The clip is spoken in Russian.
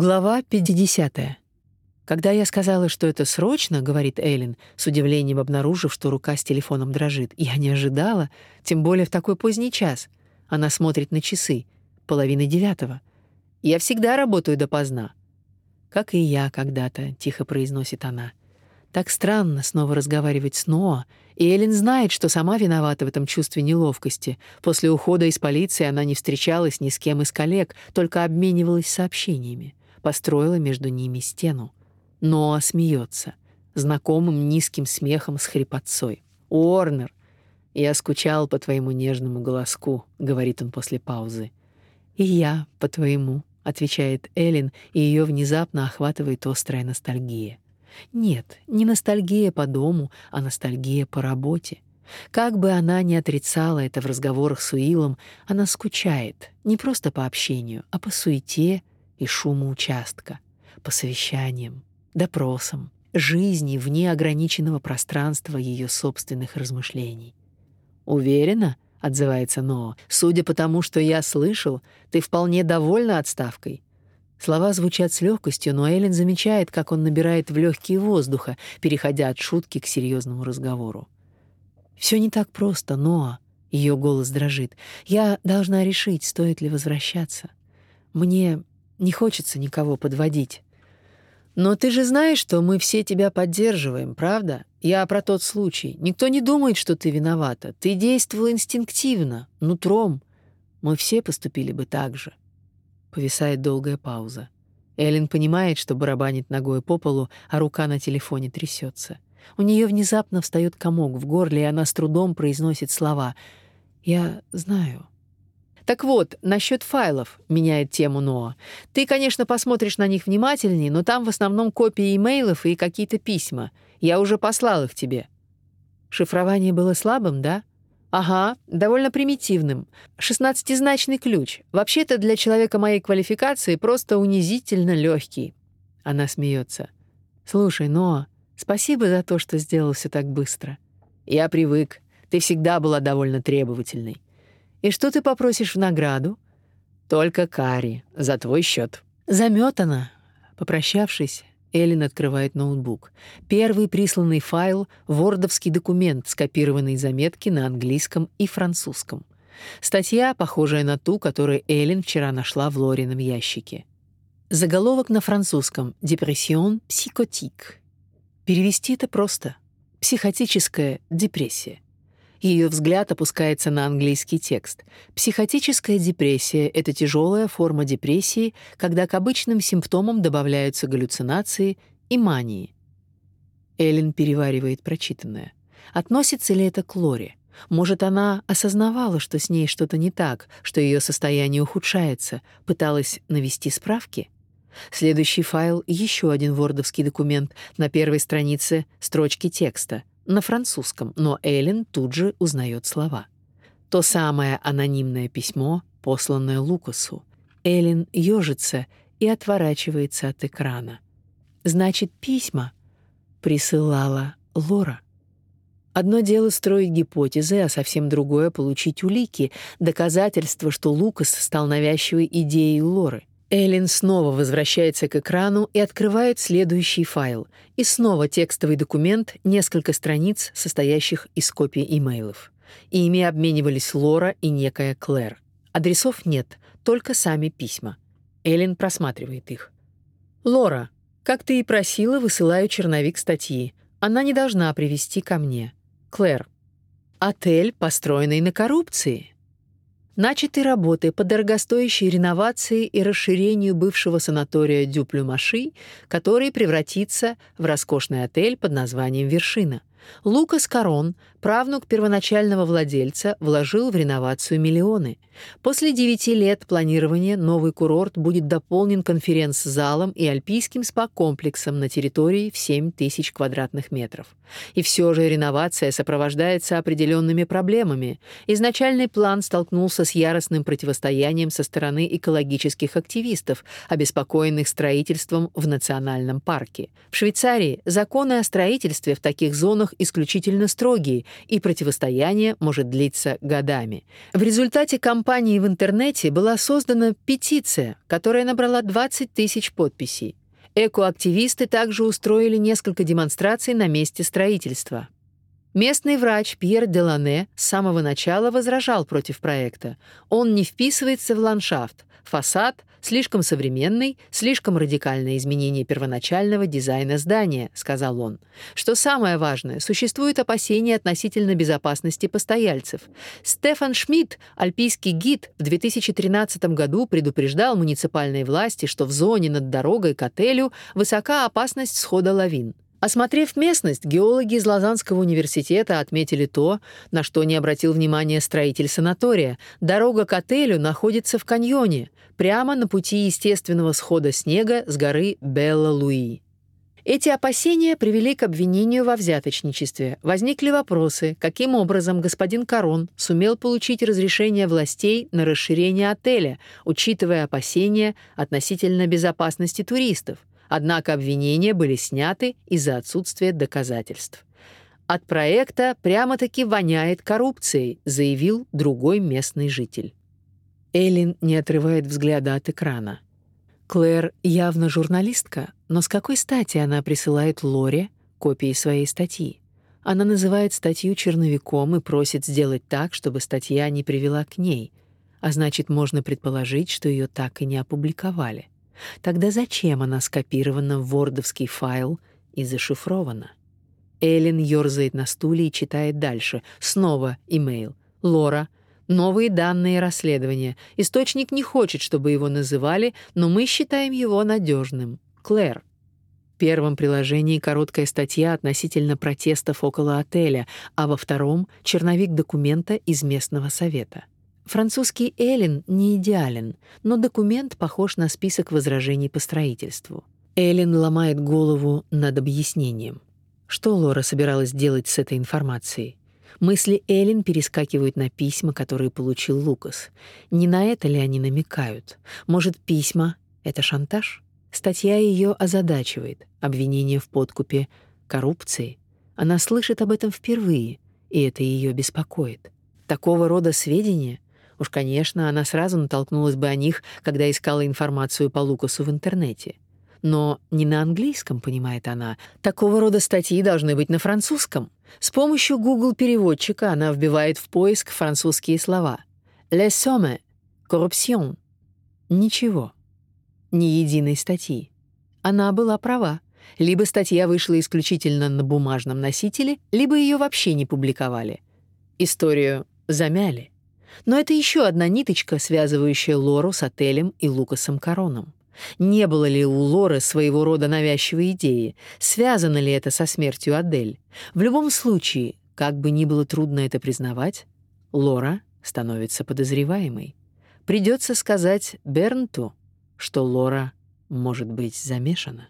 Глава 50. Когда я сказала, что это срочно, говорит Эллен, с удивлением обнаружив, что рука с телефоном дрожит, я не ожидала, тем более в такой поздний час. Она смотрит на часы. Половина девятого. Я всегда работаю допоздна. Как и я когда-то, тихо произносит она. Так странно снова разговаривать с Ноа, и Эллен знает, что сама виновата в этом чувстве неловкости. После ухода из полиции она не встречалась ни с кем из коллег, только обменивалась сообщениями, построила между ними стену. Ноа смеется, знакомым низким смехом с хрипотцой. «Уорнер, я скучал по твоему нежному голоску», — говорит он после паузы. «И я по твоему», — отвечает Эллен, и ее внезапно охватывает острая ностальгия. Нет, не ностальгия по дому, а ностальгия по работе. Как бы она ни отрицала это в разговорах с Уиллом, она скучает не просто по общению, а по суете и шуму участка, по совещаниям, допросам, жизни вне ограниченного пространства ее собственных размышлений. «Уверена?» — отзывается Ноа. «Судя по тому, что я слышал, ты вполне довольна отставкой. Слова звучат с легкостью, но Эллен замечает, как он набирает в легкие воздуха, переходя от шутки к серьезному разговору. Все не так просто, Ноа. Ее голос дрожит. Я должна решить, стоит ли возвращаться. Мне не хочется никого подводить. Но ты же знаешь, что мы все тебя поддерживаем, правда? Я про тот случай. Никто не думает, что ты виновата. Ты действовала инстинктивно, нутром. Мы все поступили бы так же. Повисает долгая пауза. Эллен понимает, что барабанит ногой по полу, а рука на телефоне трясется. У нее внезапно встает комок в горле, и она с трудом произносит слова. «Я знаю». «Так вот, насчет файлов», — меняет тему Ноа. «Ты, конечно, посмотришь на них внимательнее, но там в основном копии имейлов и какие-то письма. Я уже послал их тебе». «Шифрование было слабым, да?» Ага, довольно примитивным. Шестнадцатизначный ключ. Вообще-то для человека моей квалификации просто унизительно легкий. Она смеется. Слушай, Ноа, спасибо за то, что сделал все так быстро. Я привык. Ты всегда была довольно требовательной. И что ты попросишь в награду? Только кари за твой счет. Заметана. Попрощавшись, Эллен открывает ноутбук. Первый присланный файл — вордовский документ, скопированный заметки на английском и французском. Статья, похожая на ту, которую Эллен вчера нашла в Лорином ящике. Заголовок на французском «Депрессион психотик». Перевести это просто. Психотическая депрессия. Ее взгляд опускается на английский текст. Психотическая депрессия — это тяжелая форма депрессии, когда к обычным симптомам добавляются галлюцинации и мании. Эллен переваривает прочитанное. Относится ли это к Лоре? Может, она осознавала, что с ней что-то не так, что ее состояние ухудшается, пыталась навести справки? Следующий файл — еще один вордовский документ, на первой странице строчки текста — на французском, но Эллен тут же узнает слова. То самое анонимное письмо, посланное Лукасу. Эллен ежится и отворачивается от экрана. Значит, письма присылала Лора. Одно дело строить гипотезы, а совсем другое — получить улики, доказательства, что Лукас стал навязчивой идеей Лоры. Эллен снова возвращается к экрану и открывает следующий файл. И снова текстовый документ, несколько страниц, состоящих из копий имейлов. Ими обменивались Лора и некая Клэр. Адресов нет, только сами письма. Эллен просматривает их. «Лора, как ты и просила, высылаю черновик статьи. Она не должна привести ко мне. Клэр. Отель, построенный на коррупции. Начаты работы по дорогостоящей реновации и расширению бывшего санатория Дюплю-Маши, который превратится в роскошный отель под названием «Вершина». Лукас Корон, правнук первоначального владельца, вложил в реновацию миллионы. После девяти лет планирования новый курорт будет дополнен конференц-залом и альпийским спа-комплексом на территории в 7 тысяч квадратных метров. И все же реновация сопровождается определенными проблемами. Изначальный план столкнулся с яростным противостоянием со стороны экологических активистов, обеспокоенных строительством в национальном парке. В Швейцарии законы о строительстве в таких зонах исключительно строгие, и противостояние может длиться годами. В результате кампании в интернете была создана петиция, которая набрала 20 тысяч подписей. Экоактивисты также устроили несколько демонстраций на месте строительства. Местный врач Пьер Делане с самого начала возражал против проекта. Он не вписывается в ландшафт, фасад слишком современный, слишком радикальное изменение первоначального дизайна здания, сказал он. Что самое важное, существуют опасения относительно безопасности постояльцев. Стефан Шмидт, альпийский гид, в 2013 году предупреждал муниципальные власти, что в зоне над дорогой к отелю высока опасность схода лавин. Осмотрев местность, геологи из Лозаннского университета отметили то, на что не обратил внимания строитель санатория. Дорога к отелю находится в каньоне, прямо на пути естественного схода снега с горы Белла-Луи. Эти опасения привели к обвинению во взяточничестве. Возникли вопросы, каким образом господин Корон сумел получить разрешение властей на расширение отеля, учитывая опасения относительно безопасности туристов. Однако обвинения были сняты из-за отсутствия доказательств. От проекта прямо-таки воняет коррупцией, заявил другой местный житель. Эллен не отрывает взгляда от экрана. Клэр явно журналистка, но с какой стати она присылает Лоре копии своей статьи? Она называет статью черновиком и просит сделать так, чтобы статья не привела к ней, а значит, можно предположить, что ее так и не опубликовали. Тогда зачем она скопирована в вордовский файл и зашифрована? Эллен ёрзает на стуле и читает дальше. Снова имейл. Лора. Новые данные расследования. Источник не хочет, чтобы его называли, но мы считаем его надежным. Клэр. В первом приложении короткая статья относительно протестов около отеля, а во втором — черновик документа из местного совета. Французский Эллен не идеален, но документ похож на список возражений по строительству. Эллен ломает голову над объяснением. Что Лора собиралась делать с этой информацией? Мысли Эллен перескакивают на письма, которые получил Лукас. Не на это ли они намекают? Может, письма — это шантаж? Статья ее озадачивает. Обвинение в подкупе, коррупции. Она слышит об этом впервые, и это ее беспокоит. Такого рода сведения Уж, конечно, она сразу натолкнулась бы о них, когда искала информацию по Лукасу в интернете. Но не на английском, понимает она. Такого рода статьи должны быть на французском. С помощью Google-переводчика она вбивает в поиск французские слова. «Le somme», «corruption». Ничего. Ни единой статьи. Она была права. Либо статья вышла исключительно на бумажном носителе, либо ее вообще не публиковали. Историю замяли. Но это еще одна ниточка, связывающая Лору с отелем и Лукасом Короном. Не было ли у Лоры своего рода навязчивой идеи? Связано ли это со смертью Адель? В любом случае, как бы ни было трудно это признавать, Лора становится подозреваемой. Придется сказать Бернту, что Лора может быть замешана.